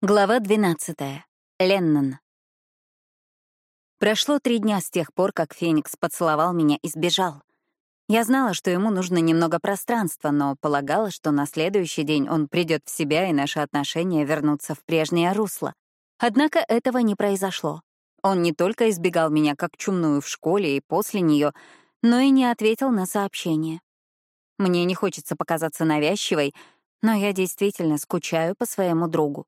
Глава 12. Леннон. Прошло три дня с тех пор, как Феникс поцеловал меня и сбежал. Я знала, что ему нужно немного пространства, но полагала, что на следующий день он придет в себя и наши отношения вернутся в прежнее русло. Однако этого не произошло. Он не только избегал меня как чумную в школе и после нее, но и не ответил на сообщение. Мне не хочется показаться навязчивой, но я действительно скучаю по своему другу.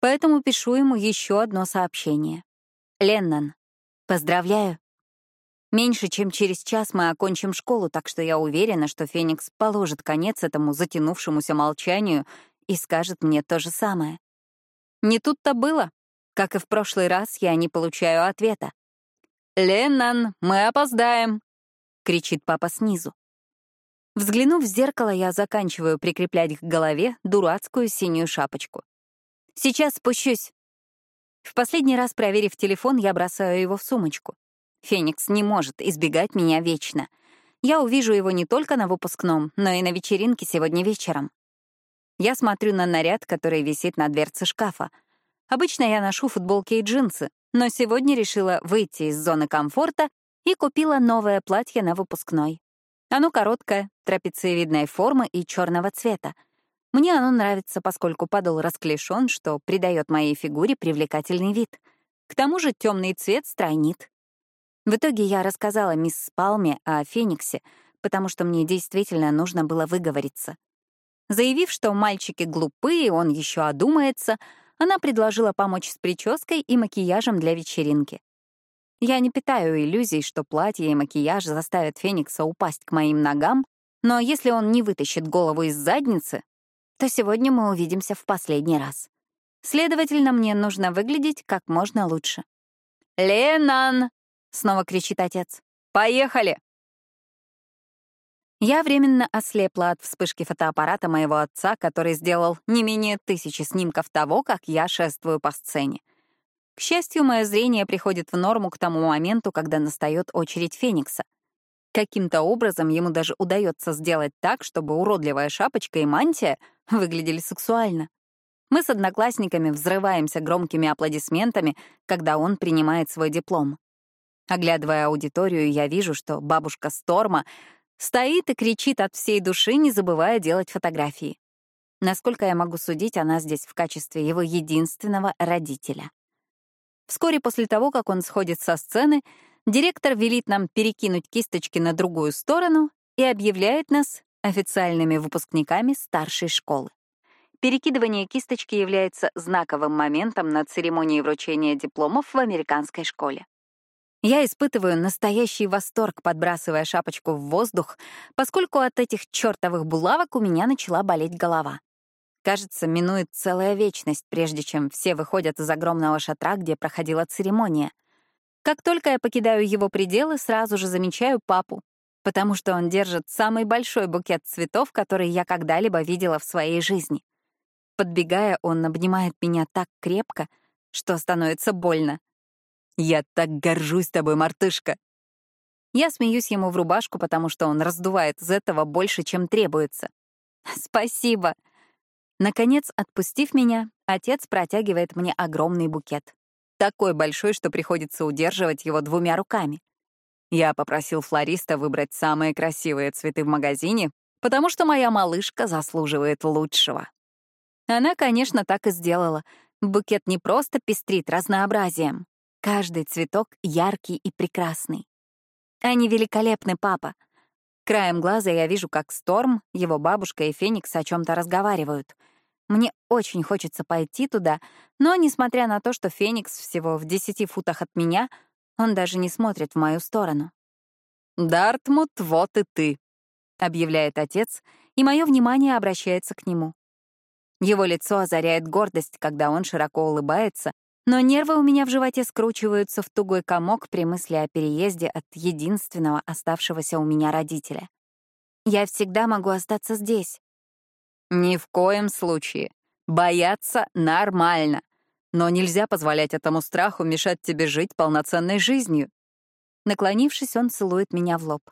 Поэтому пишу ему еще одно сообщение. «Леннон, поздравляю. Меньше чем через час мы окончим школу, так что я уверена, что Феникс положит конец этому затянувшемуся молчанию и скажет мне то же самое. Не тут-то было. Как и в прошлый раз, я не получаю ответа. «Леннон, мы опоздаем!» — кричит папа снизу. Взглянув в зеркало, я заканчиваю прикреплять к голове дурацкую синюю шапочку. Сейчас спущусь. В последний раз, проверив телефон, я бросаю его в сумочку. Феникс не может избегать меня вечно. Я увижу его не только на выпускном, но и на вечеринке сегодня вечером. Я смотрю на наряд, который висит на дверце шкафа. Обычно я ношу футболки и джинсы, но сегодня решила выйти из зоны комфорта и купила новое платье на выпускной. Оно короткое, трапециевидной формы и черного цвета — мне оно нравится, поскольку подол расклешен, что придает моей фигуре привлекательный вид. К тому же темный цвет стройнит. В итоге я рассказала мисс Палме о Фениксе, потому что мне действительно нужно было выговориться. Заявив, что мальчики глупые, он еще одумается, она предложила помочь с прической и макияжем для вечеринки. Я не питаю иллюзий, что платье и макияж заставят Феникса упасть к моим ногам, но если он не вытащит голову из задницы, то сегодня мы увидимся в последний раз. Следовательно, мне нужно выглядеть как можно лучше. «Леннон!» — снова кричит отец. «Поехали!» Я временно ослепла от вспышки фотоаппарата моего отца, который сделал не менее тысячи снимков того, как я шествую по сцене. К счастью, мое зрение приходит в норму к тому моменту, когда настает очередь Феникса. Каким-то образом ему даже удается сделать так, чтобы уродливая шапочка и мантия выглядели сексуально. Мы с одноклассниками взрываемся громкими аплодисментами, когда он принимает свой диплом. Оглядывая аудиторию, я вижу, что бабушка Сторма стоит и кричит от всей души, не забывая делать фотографии. Насколько я могу судить, она здесь в качестве его единственного родителя. Вскоре после того, как он сходит со сцены, директор велит нам перекинуть кисточки на другую сторону и объявляет нас официальными выпускниками старшей школы. Перекидывание кисточки является знаковым моментом на церемонии вручения дипломов в американской школе. Я испытываю настоящий восторг, подбрасывая шапочку в воздух, поскольку от этих чертовых булавок у меня начала болеть голова. Кажется, минует целая вечность, прежде чем все выходят из огромного шатра, где проходила церемония. Как только я покидаю его пределы, сразу же замечаю папу, потому что он держит самый большой букет цветов, который я когда-либо видела в своей жизни. Подбегая, он обнимает меня так крепко, что становится больно. «Я так горжусь тобой, мартышка!» Я смеюсь ему в рубашку, потому что он раздувает из этого больше, чем требуется. «Спасибо!» Наконец, отпустив меня, отец протягивает мне огромный букет. Такой большой, что приходится удерживать его двумя руками. Я попросил флориста выбрать самые красивые цветы в магазине, потому что моя малышка заслуживает лучшего. Она, конечно, так и сделала. Букет не просто пестрит разнообразием. Каждый цветок яркий и прекрасный. Они великолепны, папа. Краем глаза я вижу, как Сторм, его бабушка и Феникс о чем то разговаривают. Мне очень хочется пойти туда, но, несмотря на то, что Феникс всего в десяти футах от меня — он даже не смотрит в мою сторону. «Дартмут, вот и ты», — объявляет отец, и мое внимание обращается к нему. Его лицо озаряет гордость, когда он широко улыбается, но нервы у меня в животе скручиваются в тугой комок при мысли о переезде от единственного оставшегося у меня родителя. Я всегда могу остаться здесь. Ни в коем случае. Бояться нормально. Но нельзя позволять этому страху мешать тебе жить полноценной жизнью. Наклонившись, он целует меня в лоб.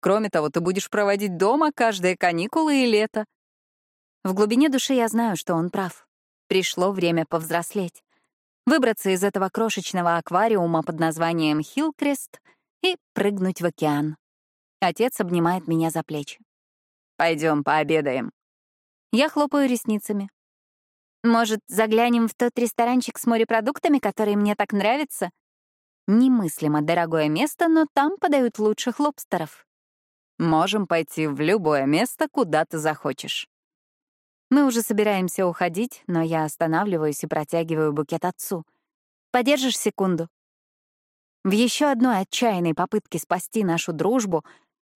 Кроме того, ты будешь проводить дома каждые каникулы и лето. В глубине души я знаю, что он прав. Пришло время повзрослеть. Выбраться из этого крошечного аквариума под названием Хилкрест и прыгнуть в океан. Отец обнимает меня за плечи. Пойдем пообедаем. Я хлопаю ресницами. Может, заглянем в тот ресторанчик с морепродуктами, который мне так нравится? Немыслимо дорогое место, но там подают лучших лобстеров. Можем пойти в любое место, куда ты захочешь. Мы уже собираемся уходить, но я останавливаюсь и протягиваю букет отцу. Подержишь секунду? В еще одной отчаянной попытке спасти нашу дружбу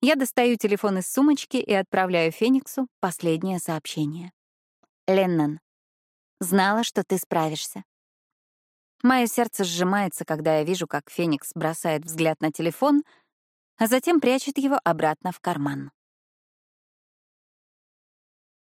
я достаю телефон из сумочки и отправляю Фениксу последнее сообщение. Леннон. Знала, что ты справишься. Мое сердце сжимается, когда я вижу, как Феникс бросает взгляд на телефон, а затем прячет его обратно в карман.